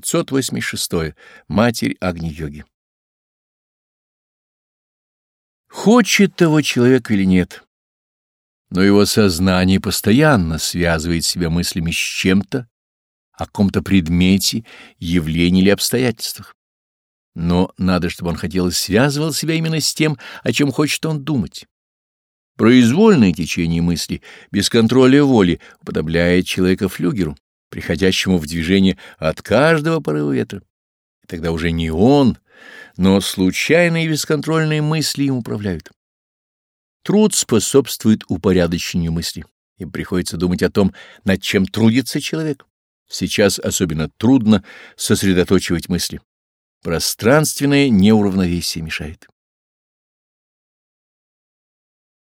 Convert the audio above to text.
586. Матерь Агни-йоги. Хочет того человек или нет, но его сознание постоянно связывает себя мыслями с чем-то, о ком-то предмете, явлении или обстоятельствах. Но надо, чтобы он хотел и связывал себя именно с тем, о чем хочет он думать. Произвольное течение мысли, без контроля воли, уподобляет человека флюгеру, приходящему в движение от каждого порыва ветра. И тогда уже не он, но случайные бесконтрольные мысли им управляют. Труд способствует упорядочению мысли. Им приходится думать о том, над чем трудится человек. Сейчас особенно трудно сосредоточивать мысли. Пространственное неуравновесие мешает.